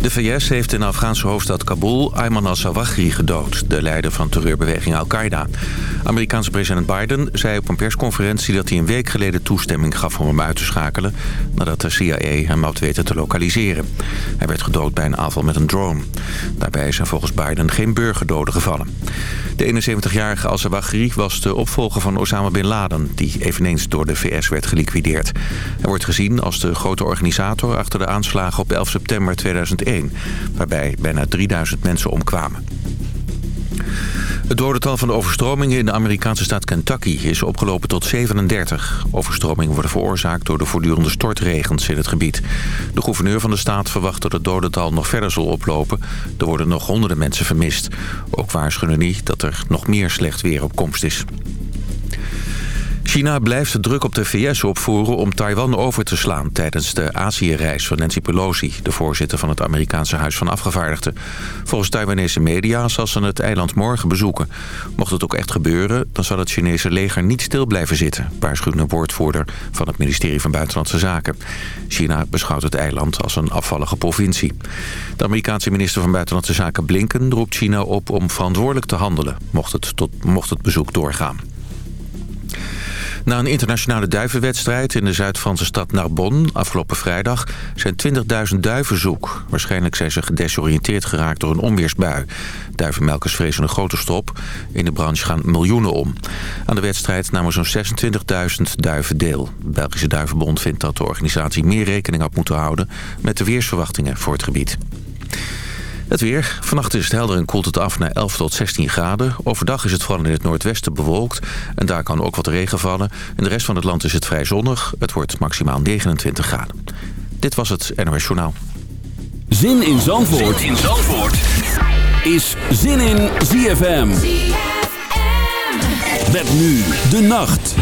De VS heeft in de Afghaanse hoofdstad Kabul Ayman al-Zawahri gedood... de leider van terreurbeweging Al-Qaeda. Amerikaanse president Biden zei op een persconferentie... dat hij een week geleden toestemming gaf om hem uit te schakelen... nadat de CIA hem had weten te lokaliseren. Hij werd gedood bij een aanval met een drone. Daarbij zijn volgens Biden geen burgerdoden gevallen. De 71-jarige al-Zawahri was de opvolger van Osama Bin Laden... die eveneens door de VS werd geliquideerd. Hij wordt gezien als de grote organisator achter de aanslagen op 11 september 2001... waarbij bijna 3000 mensen omkwamen. Het dodental van de overstromingen in de Amerikaanse staat Kentucky is opgelopen tot 37. Overstromingen worden veroorzaakt door de voortdurende stortregens in het gebied. De gouverneur van de staat verwacht dat het dodental nog verder zal oplopen. Er worden nog honderden mensen vermist. Ook waarschuwen niet dat er nog meer slecht weer op komst is. China blijft de druk op de VS opvoeren om Taiwan over te slaan... tijdens de Azië-reis van Nancy Pelosi, de voorzitter van het Amerikaanse Huis van Afgevaardigden. Volgens Taiwanese media zal ze het eiland morgen bezoeken. Mocht het ook echt gebeuren, dan zal het Chinese leger niet stil blijven zitten... waarschuwt een woordvoerder van het ministerie van Buitenlandse Zaken. China beschouwt het eiland als een afvallige provincie. De Amerikaanse minister van Buitenlandse Zaken Blinken roept China op om verantwoordelijk te handelen... mocht het, tot, mocht het bezoek doorgaan. Na een internationale duivenwedstrijd in de Zuid-Franse stad Narbonne afgelopen vrijdag zijn 20.000 duiven zoek. Waarschijnlijk zijn ze gedesoriënteerd geraakt door een onweersbui. Duivenmelkers vrezen een grote stop. In de branche gaan miljoenen om. Aan de wedstrijd namen zo'n 26.000 duiven deel. De Belgische Duivenbond vindt dat de organisatie meer rekening had moeten houden met de weersverwachtingen voor het gebied. Het weer. Vannacht is het helder en koelt het af naar 11 tot 16 graden. Overdag is het vooral in het noordwesten bewolkt. En daar kan ook wat regen vallen. In de rest van het land is het vrij zonnig. Het wordt maximaal 29 graden. Dit was het NOS Journaal. Zin in Zandvoort, zin in Zandvoort. is Zin in ZFM. ZFM. Met nu de nacht.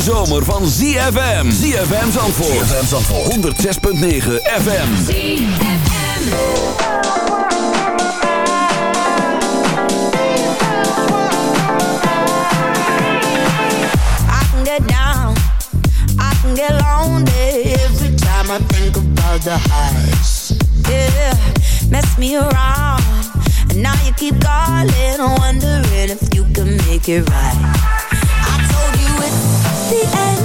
zomer van ZFM. ZFM Zandvoort. ZFM Zandvoort. 106.9 FM. ZFM. get lonely every time I think about the highs. Yeah, mess me around, and now you keep calling, wondering if you can make it right. the end.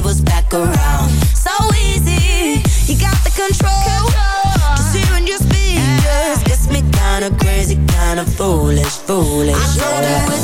was back around. So easy, you got the control, Just hearing your speakers Gets me kinda crazy, kinda foolish, foolish. I know yeah. that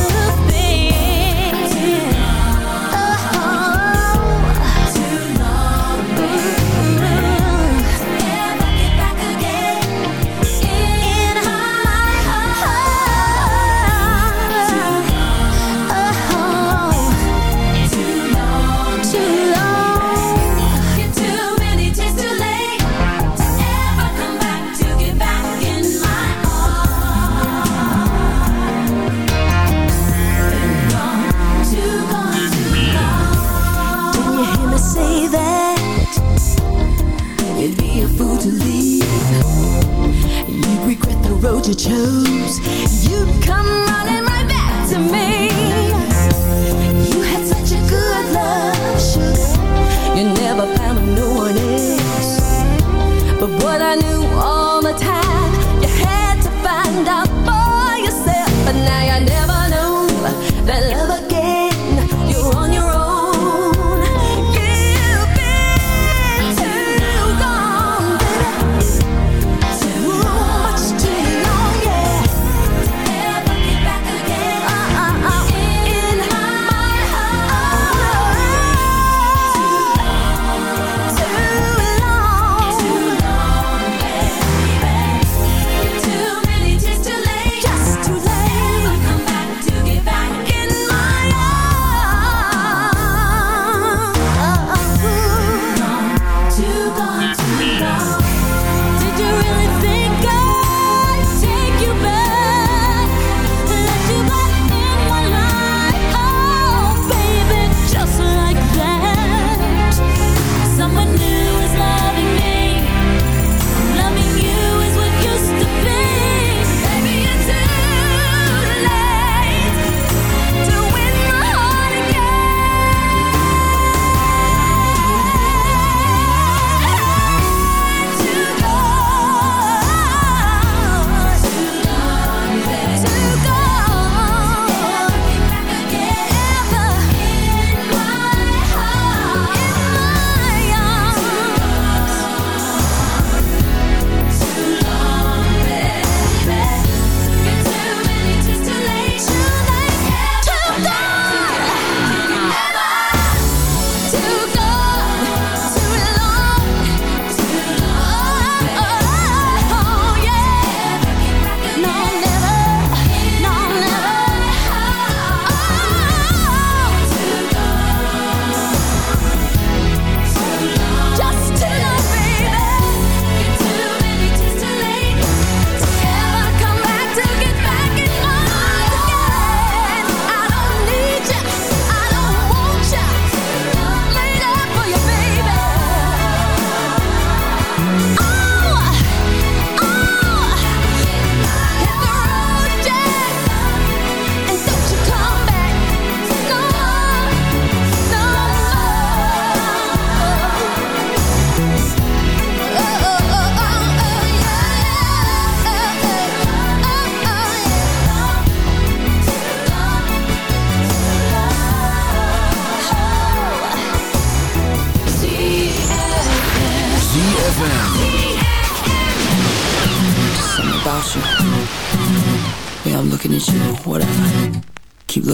chose. You'd come running right back to me. You had such a good love, sugar. You never found no one else. But what I knew all the time,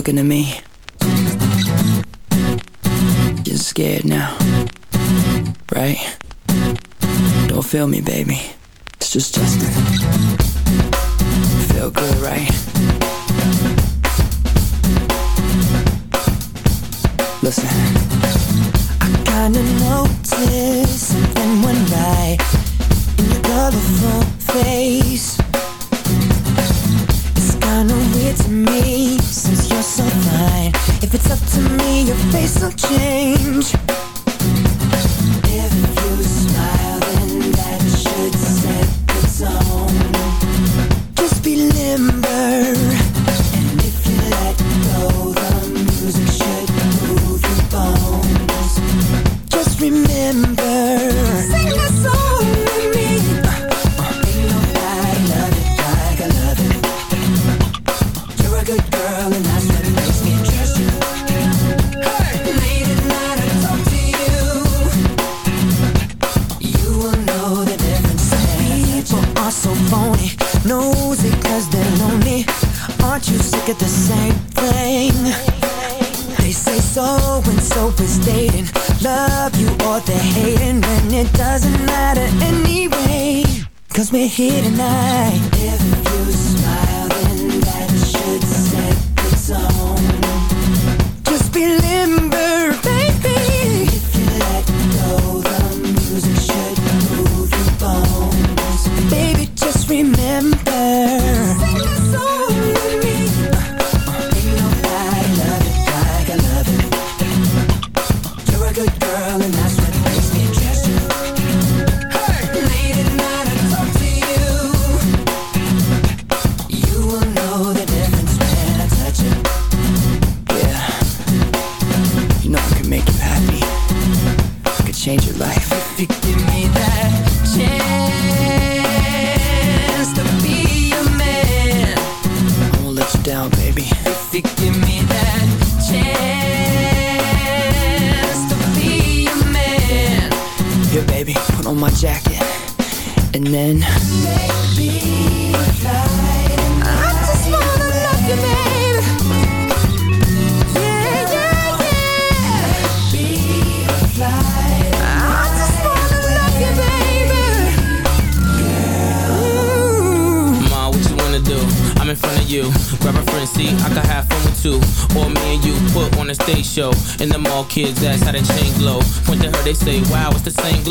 looking at me. You're scared now, right? Don't feel me, baby. It's just Justin. Feel good, right? night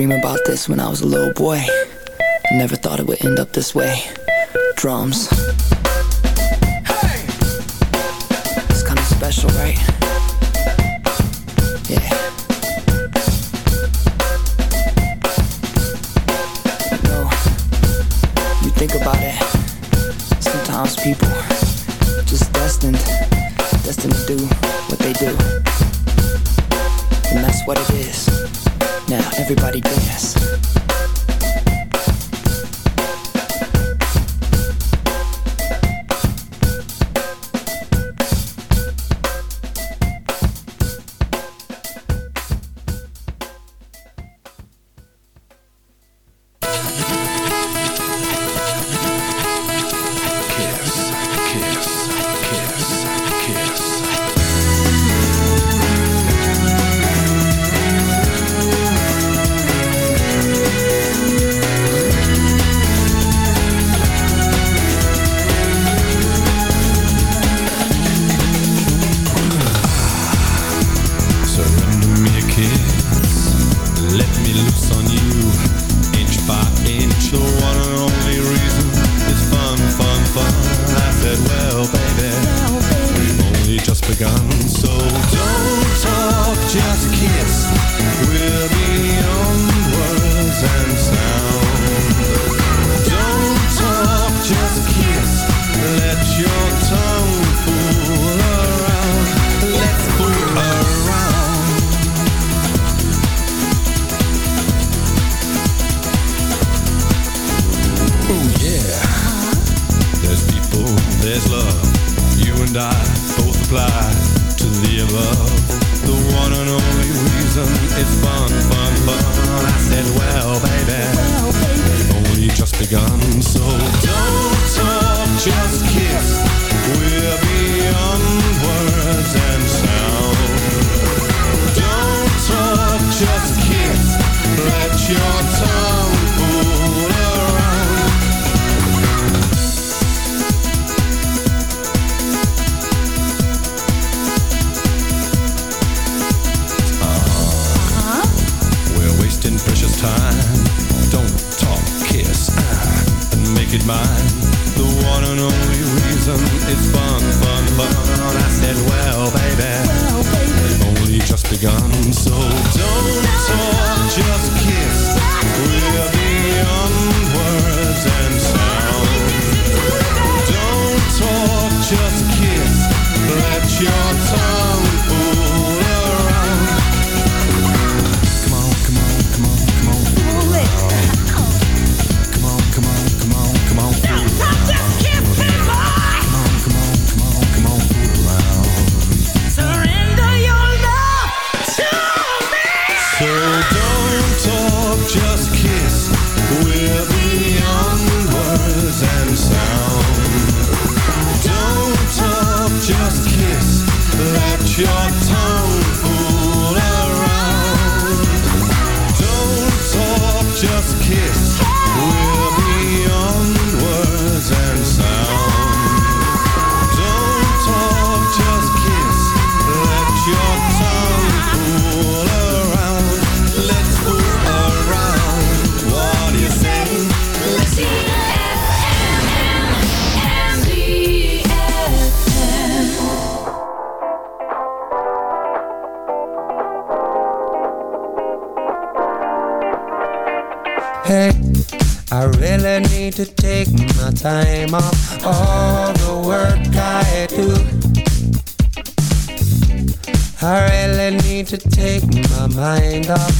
dream about this when I was a little boy. Never thought it would end up this way. Drums. gun. Don't talk, just kiss. Time off all the work I do. I really need to take my mind off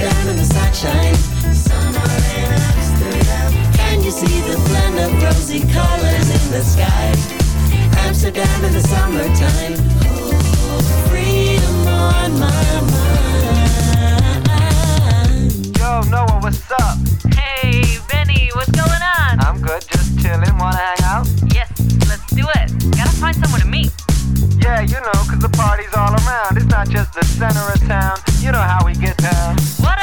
Amsterdam in the sunshine. Summer in Amsterdam. Can you see the blend of rosy colors in the sky? Amsterdam in the summertime. Oh, freedom on my mind. Yo, Noah, what's up? Hey, Benny, what's going on? I'm good, just chilling. Wanna hang out? Yes, let's do it. Gotta find someone to meet. Yeah, you know, 'cause the party's all around. It's not just the center of town. You know how we get down.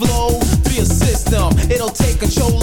flow through your system. It'll take control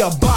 your butt.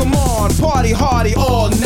Come on, party hardy all night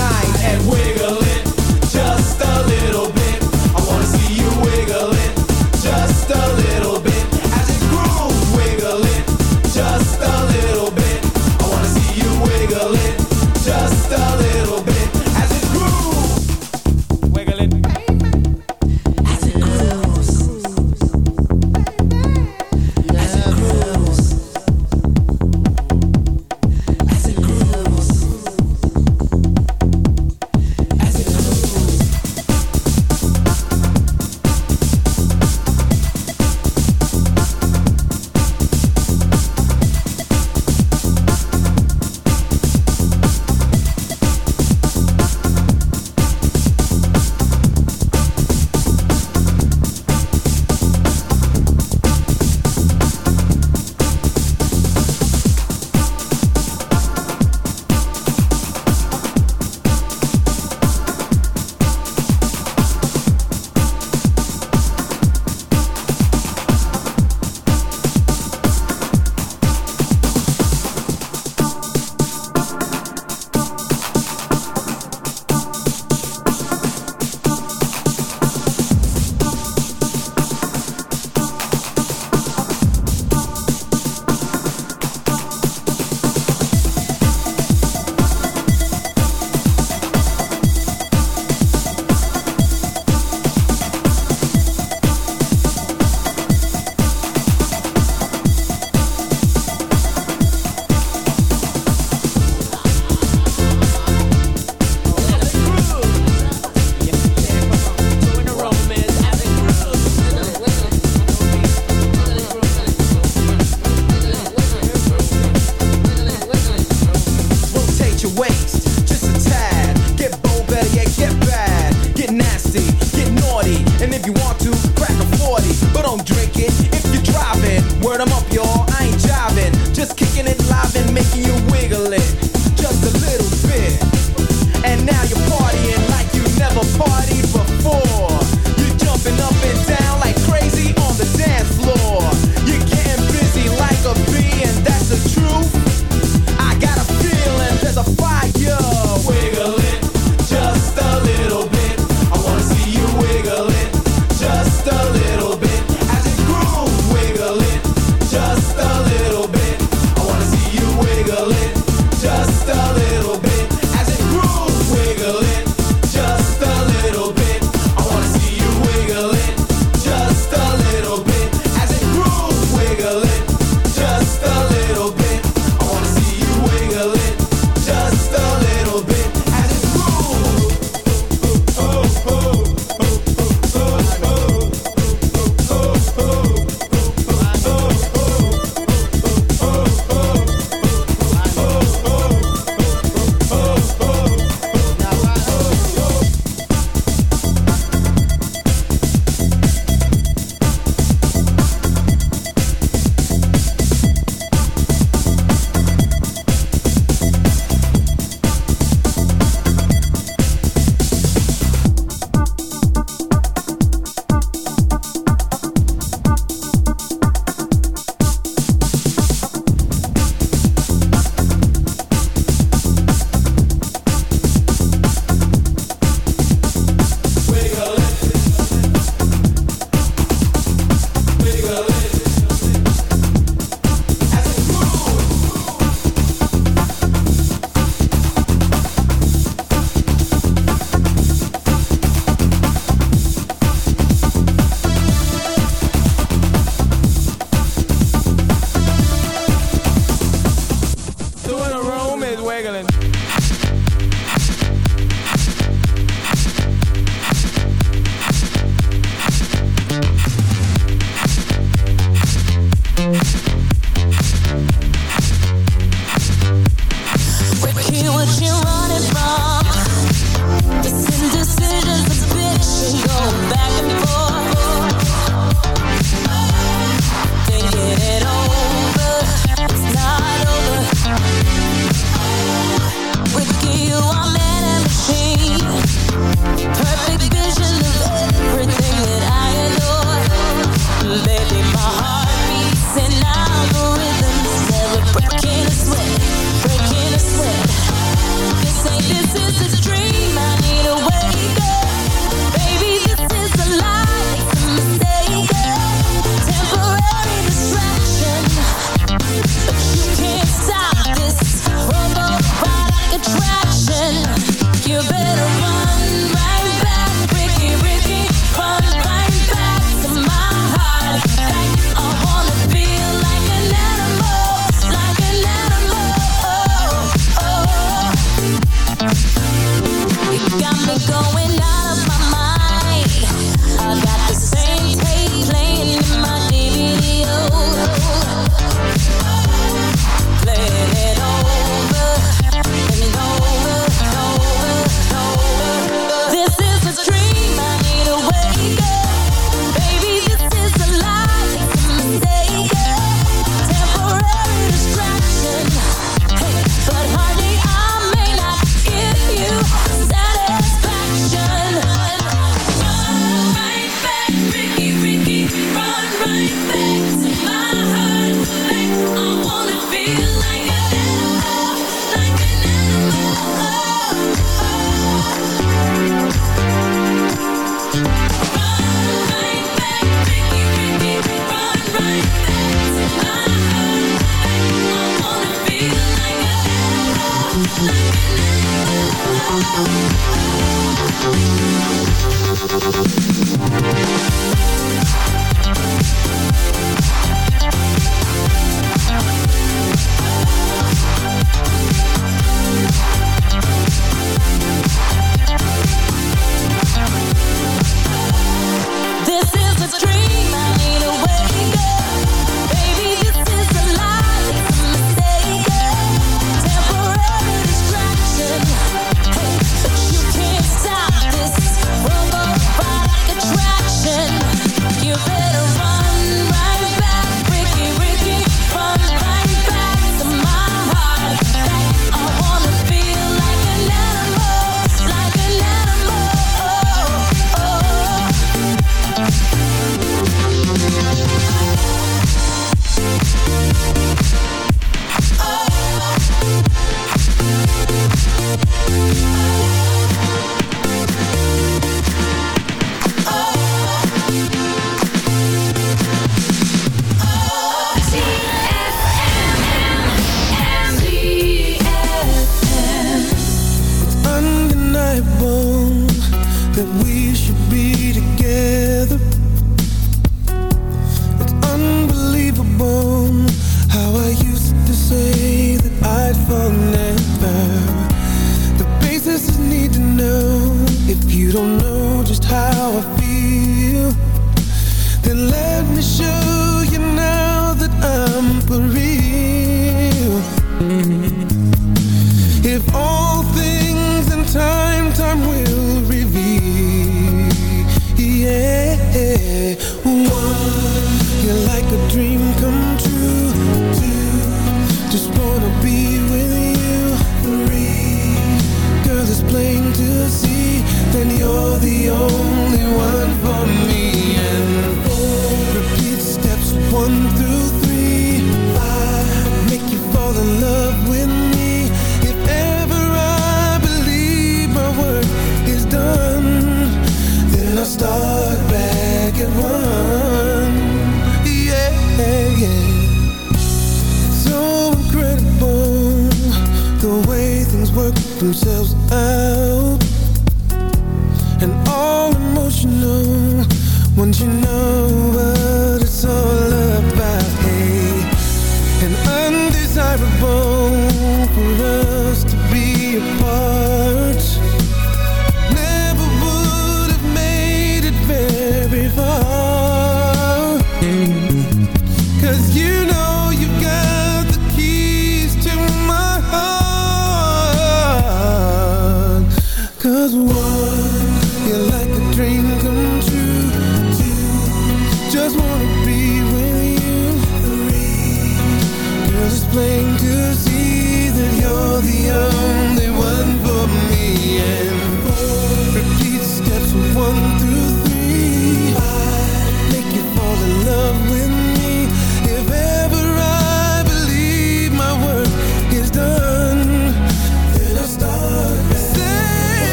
Cause what?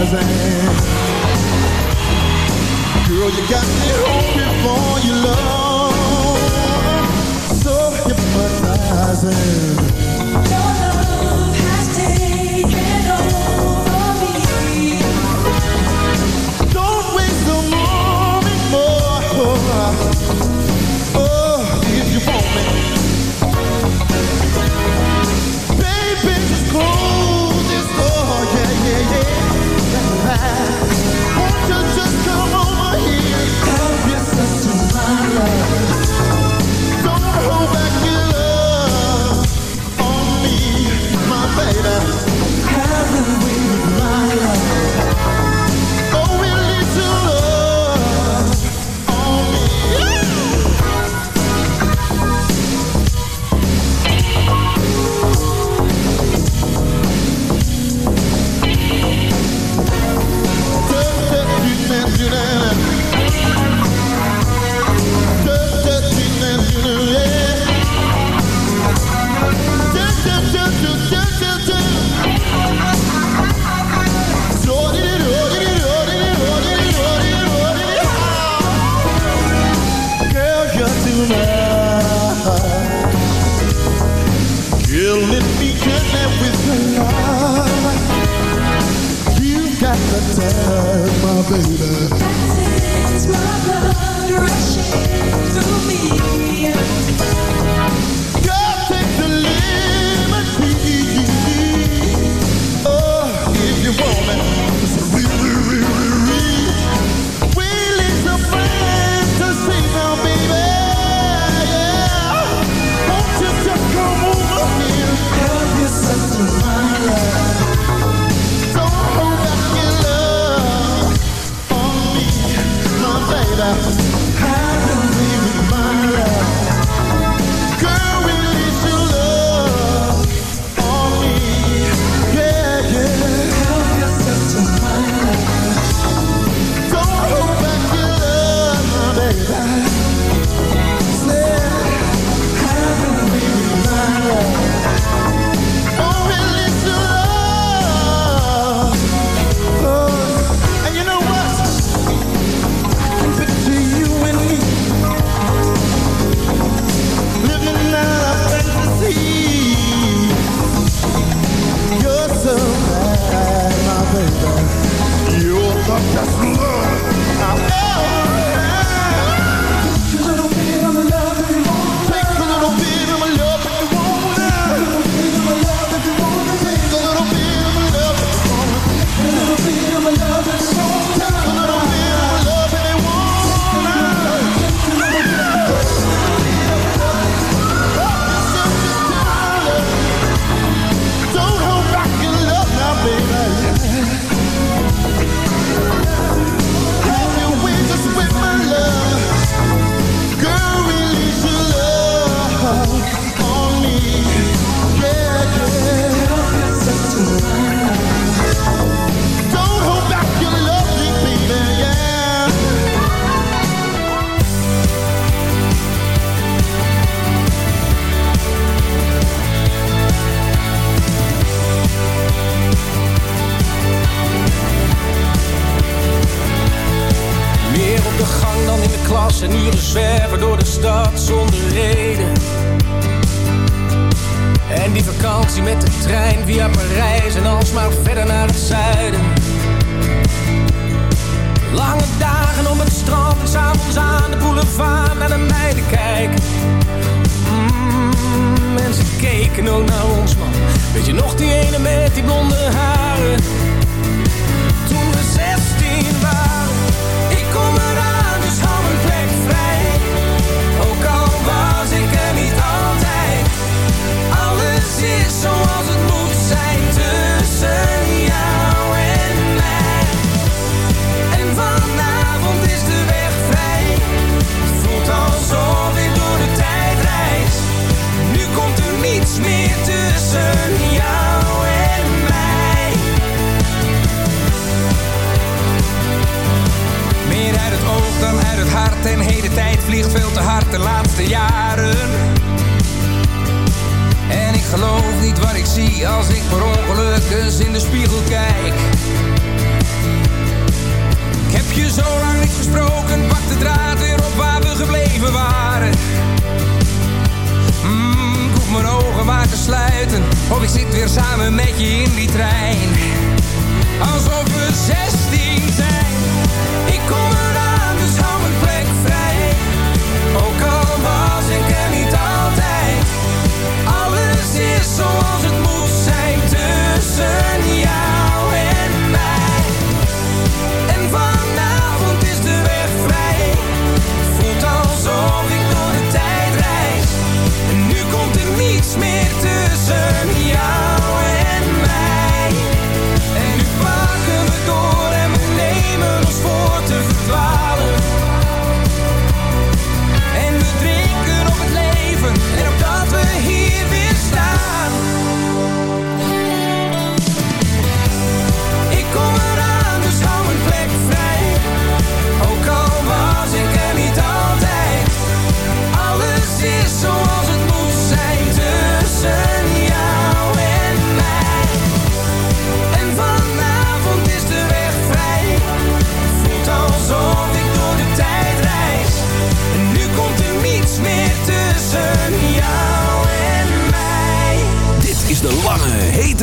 rising. Girl, you got me hoping for your love, so hypnotizing. Your love has taken over me. Don't waste a moment more. Oh, if you want me.